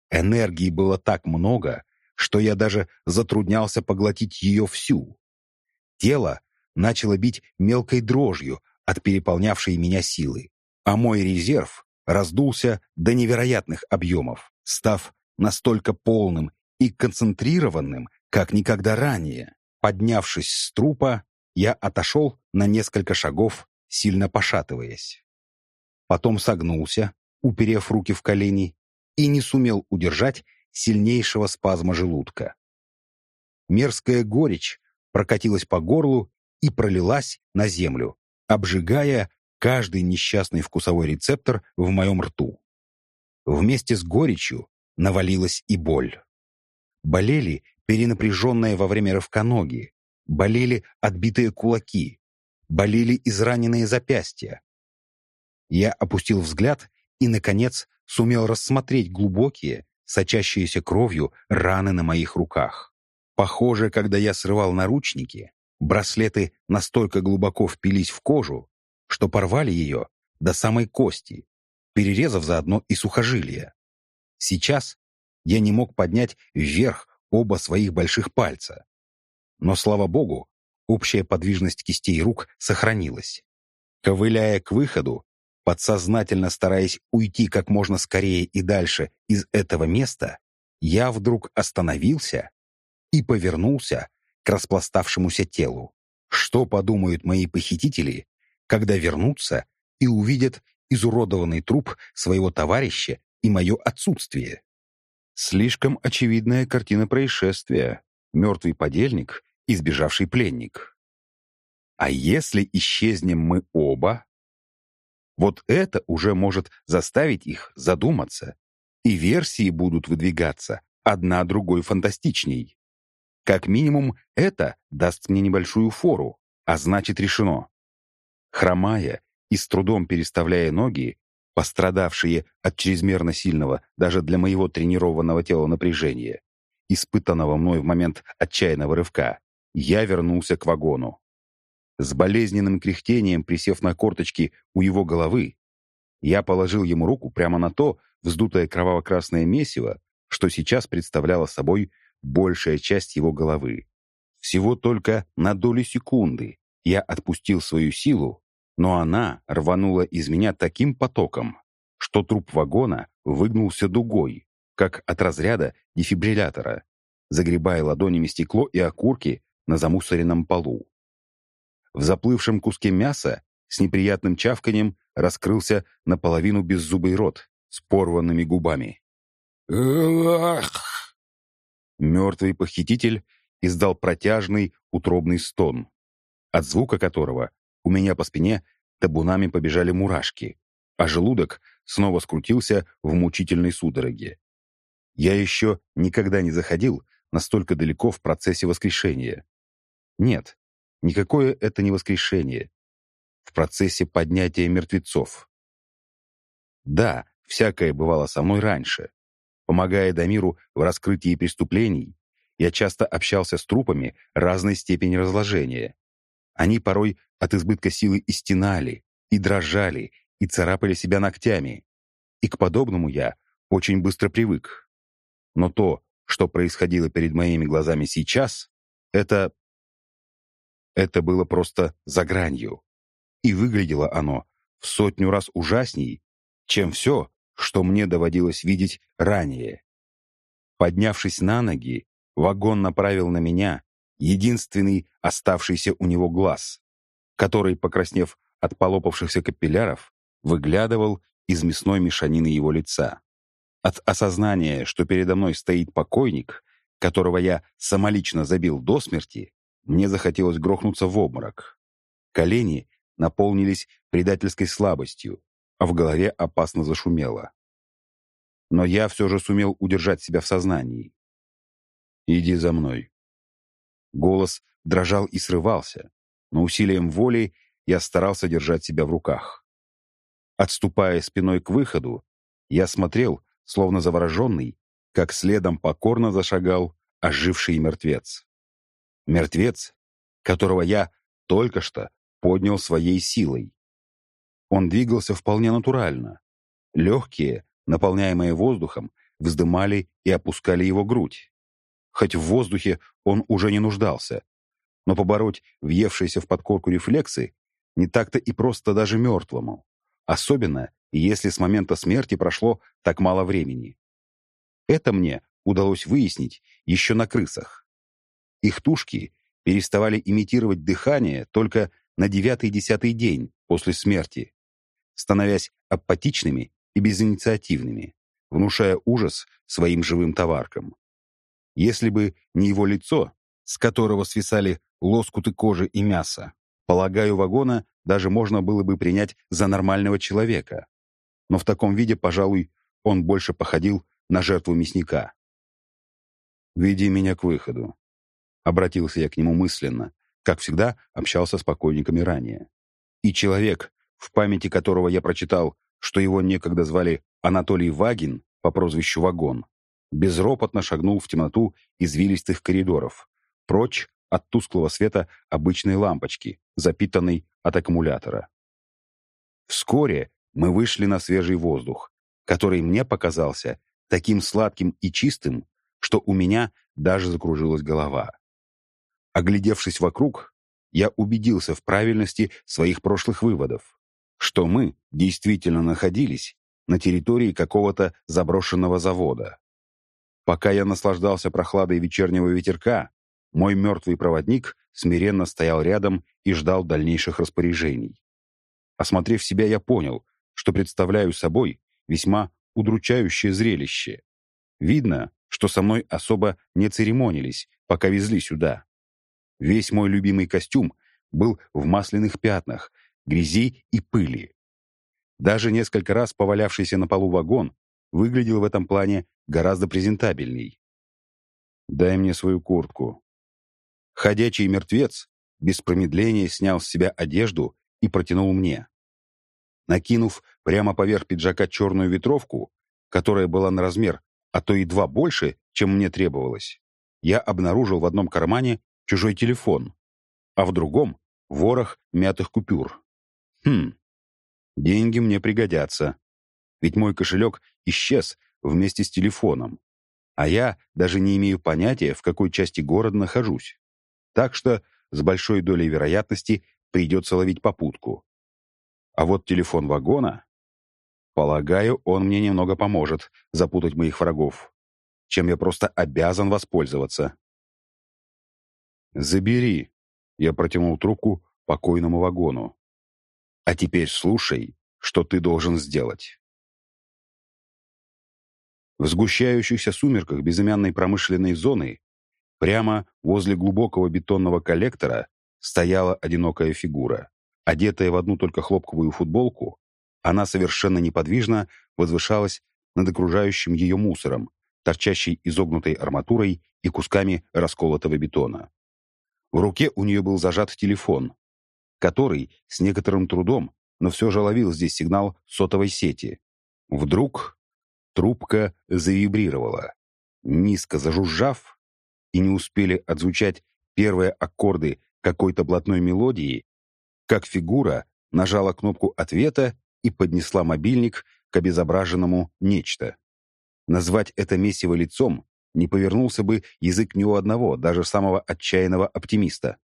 Энергии было так много, что я даже затруднялся поглотить ее всю. Тело начало бить мелкой дрожью от переполнявшей меня силы, а мой резерв раздулся до невероятных объемов, став настолько полным и концентрированным, как никогда ранее. Поднявшись с трупа, я отошел на несколько шагов, сильно пошатываясь. Потом согнулся, уперев руки в колени, и не сумел удержать сильнейшего спазма желудка. Мерзкая горечь прокатилась по горлу и пролилась на землю, обжигая каждый несчастный вкусовой рецептор в моем рту. Вместе с горечью навалилась и боль. Болели перенапряженные во время рывка ноги, болели отбитые кулаки, болели израненные запястья. Я опустил взгляд и, наконец, сумел рассмотреть глубокие, сочащиеся кровью раны на моих руках. Похоже, когда я срывал наручники, браслеты настолько глубоко впились в кожу, что порвали ее до самой кости, перерезав заодно и сухожилия. Сейчас я не мог поднять вверх оба своих больших пальца. Но, слава богу, общая подвижность кистей рук сохранилась. Ковыляя к выходу, подсознательно стараясь уйти как можно скорее и дальше из этого места, я вдруг остановился и повернулся к распластавшемуся телу. Что подумают мои похитители, когда вернутся и увидят изуродованный труп своего товарища и мое отсутствие. Слишком очевидная картина происшествия. Мертвый подельник, избежавший пленник. А если исчезнем мы оба? Вот это уже может заставить их задуматься. И версии будут выдвигаться, одна другой фантастичней. Как минимум, это даст мне небольшую фору, а значит решено. Хромая и с трудом переставляя ноги, пострадавшие от чрезмерно сильного даже для моего тренированного тела напряжения, испытанного мной в момент отчаянного рывка, я вернулся к вагону. С болезненным кряхтением, присев на корточки у его головы, я положил ему руку прямо на то вздутое кроваво-красное месиво, что сейчас представляло собой большая часть его головы. Всего только на долю секунды я отпустил свою силу но она рванула из меня таким потоком, что труп вагона выгнулся дугой, как от разряда дефибриллятора, загребая ладонями стекло и окурки на замусоренном полу. В заплывшем куске мяса с неприятным чавканием раскрылся наполовину беззубый рот с порванными губами. Мертвый похититель издал протяжный утробный стон, от звука которого у меня по спине табунами побежали мурашки, а желудок снова скрутился в мучительной судороге. Я еще никогда не заходил настолько далеко в процессе воскрешения. Нет, Никакое это не воскрешение. В процессе поднятия мертвецов. Да, всякое бывало со мной раньше. Помогая Дамиру в раскрытии преступлений, я часто общался с трупами разной степени разложения. Они порой от избытка силы и стенали, и дрожали, и царапали себя ногтями. И к подобному я очень быстро привык. Но то, что происходило перед моими глазами сейчас, это... Это было просто за гранью. И выглядело оно в сотню раз ужасней, чем все, что мне доводилось видеть ранее. Поднявшись на ноги, вагон направил на меня единственный оставшийся у него глаз, который, покраснев от полопавшихся капилляров, выглядывал из мясной мешанины его лица. От осознания, что передо мной стоит покойник, которого я самолично забил до смерти, мне захотелось грохнуться в обморок. Колени наполнились предательской слабостью, а в голове опасно зашумело. Но я все же сумел удержать себя в сознании. «Иди за мной». Голос дрожал и срывался, но усилием воли я старался держать себя в руках. Отступая спиной к выходу, я смотрел, словно завороженный, как следом покорно зашагал оживший мертвец. Мертвец, которого я только что поднял своей силой. Он двигался вполне натурально. Легкие, наполняемые воздухом, вздымали и опускали его грудь. Хоть в воздухе он уже не нуждался, но побороть въевшиеся в подкорку рефлексы не так-то и просто даже мертвому. Особенно, если с момента смерти прошло так мало времени. Это мне удалось выяснить еще на крысах. Их тушки переставали имитировать дыхание только на девятый-десятый день после смерти, становясь апатичными и безинициативными, внушая ужас своим живым товаркам. Если бы не его лицо, с которого свисали лоскуты кожи и мяса, полагаю, вагона даже можно было бы принять за нормального человека. Но в таком виде, пожалуй, он больше походил на жертву мясника. «Веди меня к выходу», — обратился я к нему мысленно, как всегда общался с покойниками ранее. И человек, в памяти которого я прочитал, что его некогда звали Анатолий Вагин по прозвищу Вагон, безропотно шагнул в темноту извилистых коридоров, прочь от тусклого света обычной лампочки, запитанной от аккумулятора. Вскоре мы вышли на свежий воздух, который мне показался таким сладким и чистым, что у меня даже закружилась голова. Оглядевшись вокруг, я убедился в правильности своих прошлых выводов, что мы действительно находились на территории какого-то заброшенного завода. Пока я наслаждался прохладой вечернего ветерка, мой мертвый проводник смиренно стоял рядом и ждал дальнейших распоряжений. Осмотрев себя, я понял, что представляю собой весьма удручающее зрелище. Видно, что со мной особо не церемонились, пока везли сюда. Весь мой любимый костюм был в масляных пятнах, грязи и пыли. Даже несколько раз повалявшийся на полу вагон выглядел в этом плане гораздо презентабельней. «Дай мне свою куртку», Ходячий мертвец без промедления снял с себя одежду и протянул мне. Накинув прямо поверх пиджака черную ветровку, которая была на размер, а то и два больше, чем мне требовалось, я обнаружил в одном кармане чужой телефон, а в другом — ворох мятых купюр. Хм, деньги мне пригодятся, ведь мой кошелек исчез вместе с телефоном, а я даже не имею понятия, в какой части города нахожусь. Так что с большой долей вероятности придется ловить попутку. А вот телефон вагона... Полагаю, он мне немного поможет запутать моих врагов, чем я просто обязан воспользоваться. «Забери», — я протянул трубку покойному вагону. «А теперь слушай, что ты должен сделать». В сгущающихся сумерках безымянной промышленной зоны Прямо возле глубокого бетонного коллектора стояла одинокая фигура. Одетая в одну только хлопковую футболку, она совершенно неподвижно возвышалась над окружающим ее мусором, торчащей изогнутой арматурой и кусками расколотого бетона. В руке у нее был зажат телефон, который с некоторым трудом, но все же ловил здесь сигнал сотовой сети. Вдруг трубка завибрировала. Низко зажужжав, и не успели отзвучать первые аккорды какой-то блатной мелодии, как фигура нажала кнопку ответа и поднесла мобильник к обезображенному нечто. Назвать это месиво лицом не повернулся бы язык ни у одного, даже самого отчаянного оптимиста.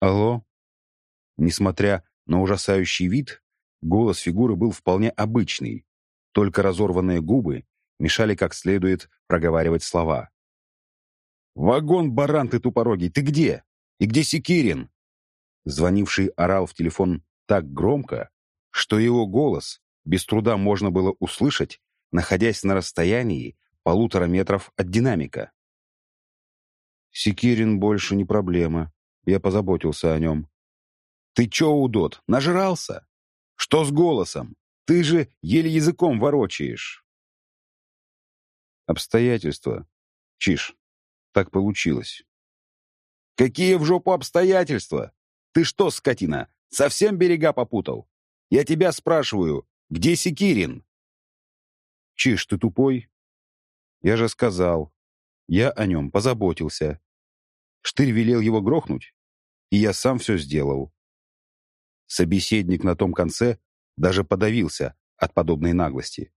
«Алло?» Несмотря на ужасающий вид, голос фигуры был вполне обычный, только разорванные губы мешали как следует проговаривать слова. «Вагон, баран ты тупорогий, ты где? И где Секирин?» Звонивший орал в телефон так громко, что его голос без труда можно было услышать, находясь на расстоянии полутора метров от динамика. Секирин больше не проблема. Я позаботился о нем. «Ты чё, удот, нажрался? Что с голосом? Ты же еле языком ворочаешь!» Обстоятельства. Чиж, так получилось. «Какие в жопу обстоятельства? Ты что, скотина, совсем берега попутал? Я тебя спрашиваю, где Секирин?» «Чиж, ты тупой?» «Я же сказал. Я о нем позаботился. Штырь велел его грохнуть, и я сам все сделал». Собеседник на том конце даже подавился от подобной наглости.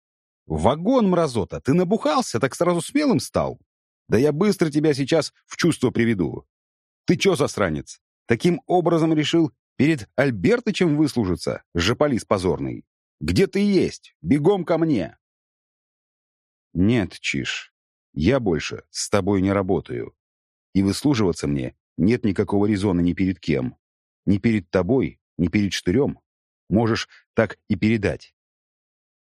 «Вагон, мразота! Ты набухался, так сразу смелым стал? Да я быстро тебя сейчас в чувство приведу. Ты чё, засранец, таким образом решил перед Альбертычем выслужиться, жополис позорный? Где ты есть? Бегом ко мне!» «Нет, Чиш, я больше с тобой не работаю. И выслуживаться мне нет никакого резона ни перед кем. Ни перед тобой, ни перед штырем. Можешь так и передать.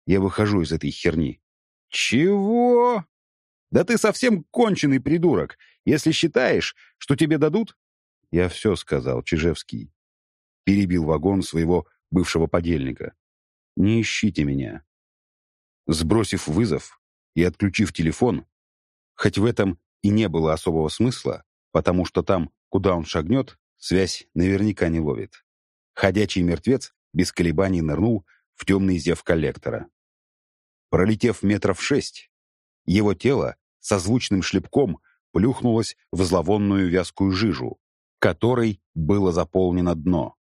Я выхожу из этой херни». «Чего?» Да ты совсем конченый придурок, если считаешь, что тебе дадут...» «Я все сказал, Чижевский». Перебил вагон своего бывшего подельника. «Не ищите меня». Сбросив вызов и отключив телефон, хоть в этом и не было особого смысла, потому что там, куда он шагнет, связь наверняка не ловит. Ходячий мертвец без колебаний нырнул в темный зев коллектора. Пролетев метров шесть, его тело со звучным шлепком плюхнулась в зловонную вязкую жижу, которой было заполнено дно.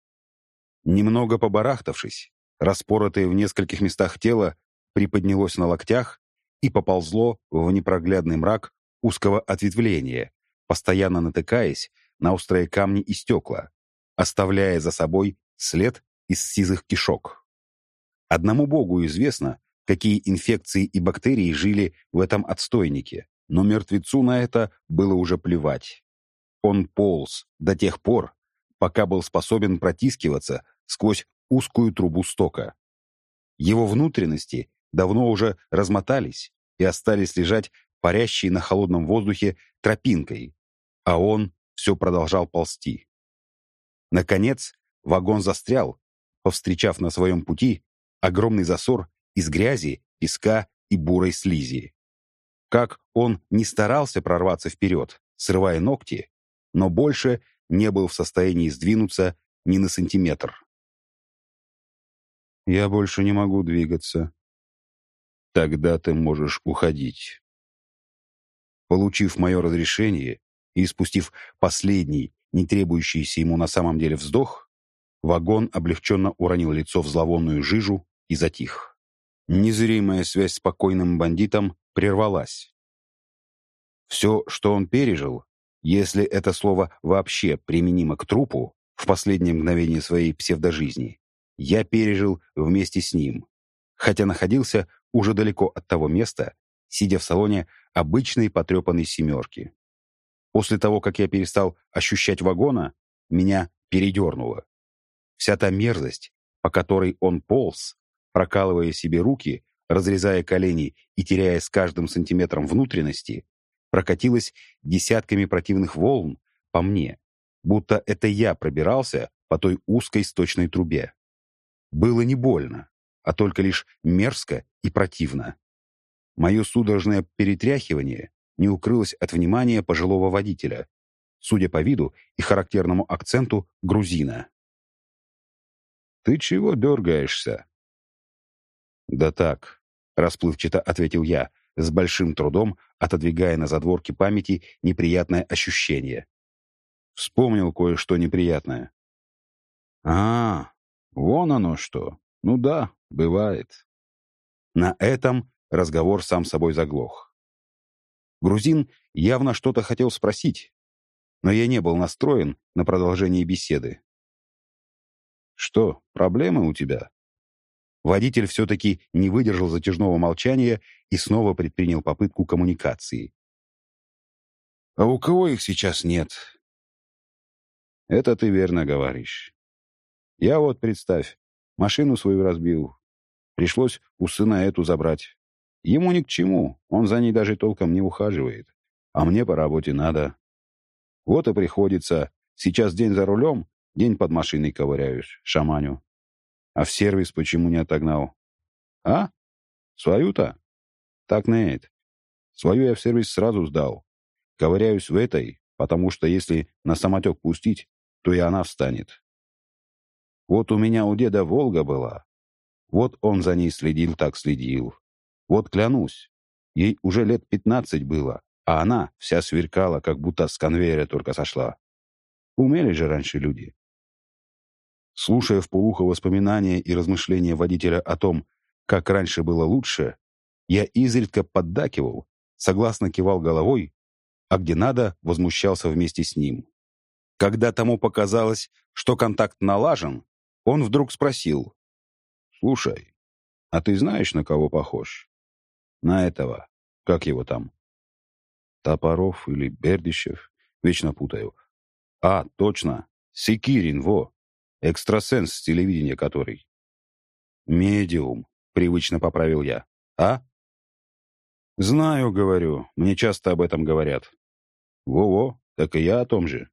Немного побарахтавшись, распоротое в нескольких местах тело приподнялось на локтях и поползло в непроглядный мрак узкого ответвления, постоянно натыкаясь на острые камни и стекла, оставляя за собой след из сизых кишок. Одному Богу известно, какие инфекции и бактерии жили в этом отстойнике, но мертвецу на это было уже плевать. Он полз до тех пор, пока был способен протискиваться сквозь узкую трубу стока. Его внутренности давно уже размотались и остались лежать парящей на холодном воздухе тропинкой, а он все продолжал ползти. Наконец, вагон застрял, повстречав на своем пути огромный засор из грязи, песка и бурой слизи. Как он не старался прорваться вперед, срывая ногти, но больше не был в состоянии сдвинуться ни на сантиметр. «Я больше не могу двигаться». «Тогда ты можешь уходить». Получив мое разрешение и спустив последний, не требующийся ему на самом деле вздох, вагон облегченно уронил лицо в зловонную жижу и затих. Незримая связь с покойным бандитом прервалась. Все, что он пережил, если это слово вообще применимо к трупу, в последнее мгновение своей псевдожизни, я пережил вместе с ним, хотя находился уже далеко от того места, сидя в салоне обычной потрепанной «семерки». После того, как я перестал ощущать вагона, меня передернуло. Вся та мерзость, по которой он полз, прокалывая себе руки, разрезая колени и теряя с каждым сантиметром внутренности, прокатилась десятками противных волн по мне, будто это я пробирался по той узкой сточной трубе. Было не больно, а только лишь мерзко и противно. Мое судорожное перетряхивание не укрылось от внимания пожилого водителя, судя по виду и характерному акценту, грузина. «Ты чего дергаешься?» «Да так», — расплывчато ответил я, с большим трудом отодвигая на задворке памяти неприятное ощущение. Вспомнил кое-что неприятное. «А, вон оно что. Ну да, бывает». На этом разговор сам собой заглох. Грузин явно что-то хотел спросить, но я не был настроен на продолжение беседы. «Что, проблемы у тебя?» Водитель все-таки не выдержал затяжного молчания и снова предпринял попытку коммуникации. «А у кого их сейчас нет?» «Это ты верно говоришь. Я вот, представь, машину свою разбил. Пришлось у сына эту забрать. Ему ни к чему, он за ней даже толком не ухаживает. А мне по работе надо. Вот и приходится. Сейчас день за рулем, день под машиной ковыряюсь, шаманю. А в сервис почему не отогнал? А? Свою-то? Так нет. Свою я в сервис сразу сдал. Ковыряюсь в этой, потому что если на самотек пустить, то и она встанет. Вот у меня у деда «Волга» была. Вот он за ней следил, так следил. Вот клянусь, ей уже лет пятнадцать было, а она вся сверкала, как будто с конвейера только сошла. Умели же раньше люди. Слушая вполуха воспоминания и размышления водителя о том, как раньше было лучше, я изредка поддакивал, согласно кивал головой, а где надо, возмущался вместе с ним. Когда тому показалось, что контакт налажен, он вдруг спросил, «Слушай, а ты знаешь, на кого похож? На этого, как его там? Топоров или Бердищев? Вечно путаю. А, точно, Секирин, во!» Экстрасенс с телевидения который. Медиум, привычно поправил я. А? Знаю, говорю. Мне часто об этом говорят. Во-во, так и я о том же.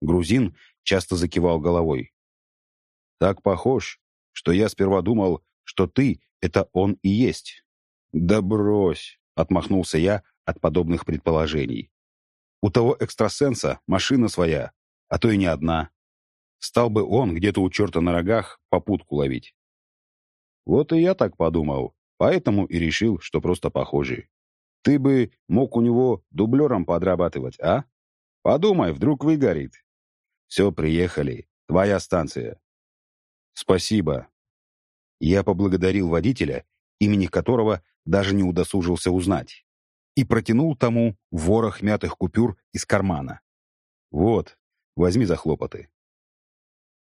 Грузин часто закивал головой. Так похож, что я сперва думал, что ты — это он и есть. Да брось, отмахнулся я от подобных предположений. У того экстрасенса машина своя, а то и не одна. Стал бы он где-то у черта на рогах попутку ловить. Вот и я так подумал, поэтому и решил, что просто похожий. Ты бы мог у него дублером подрабатывать, а? Подумай, вдруг выгорит. Все, приехали. Твоя станция. Спасибо. Я поблагодарил водителя, имени которого даже не удосужился узнать, и протянул тому ворох мятых купюр из кармана. Вот, возьми за хлопоты.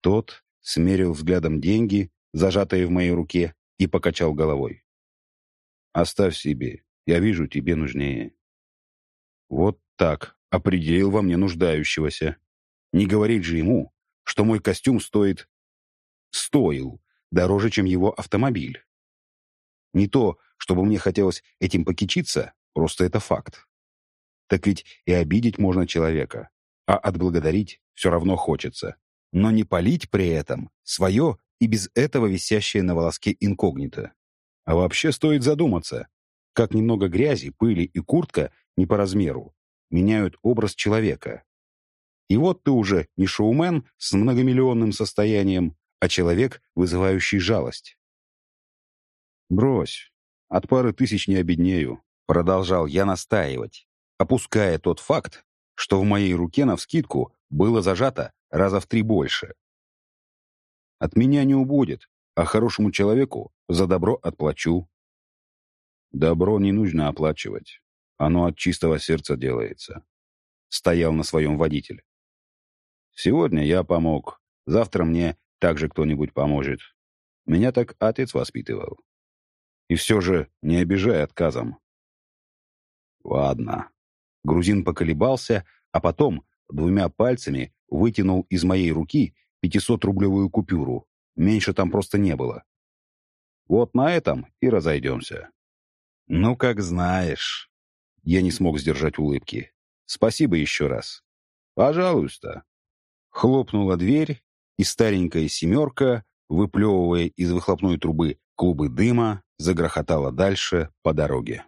Тот смерил взглядом деньги, зажатые в моей руке, и покачал головой. «Оставь себе. Я вижу, тебе нужнее». Вот так определил во мне нуждающегося. Не говорить же ему, что мой костюм стоит... Стоил дороже, чем его автомобиль. Не то, чтобы мне хотелось этим покичиться, просто это факт. Так ведь и обидеть можно человека, а отблагодарить все равно хочется но не палить при этом свое и без этого висящее на волоске инкогнито. А вообще стоит задуматься, как немного грязи, пыли и куртка не по размеру меняют образ человека. И вот ты уже не шоумен с многомиллионным состоянием, а человек, вызывающий жалость. «Брось, от пары тысяч не обеднею», — продолжал я настаивать, опуская тот факт, что в моей руке навскидку было зажато раза в три больше. От меня не убудет, а хорошему человеку за добро отплачу. Добро не нужно оплачивать. Оно от чистого сердца делается. Стоял на своем водитель. Сегодня я помог. Завтра мне также кто-нибудь поможет. Меня так отец воспитывал. И все же не обижай отказом. Ладно. Грузин поколебался, а потом двумя пальцами вытянул из моей руки 500-рублевую купюру. Меньше там просто не было. Вот на этом и разойдемся. Ну, как знаешь. Я не смог сдержать улыбки. Спасибо еще раз. Пожалуйста. Хлопнула дверь, и старенькая семерка, выплевывая из выхлопной трубы клубы дыма, загрохотала дальше по дороге.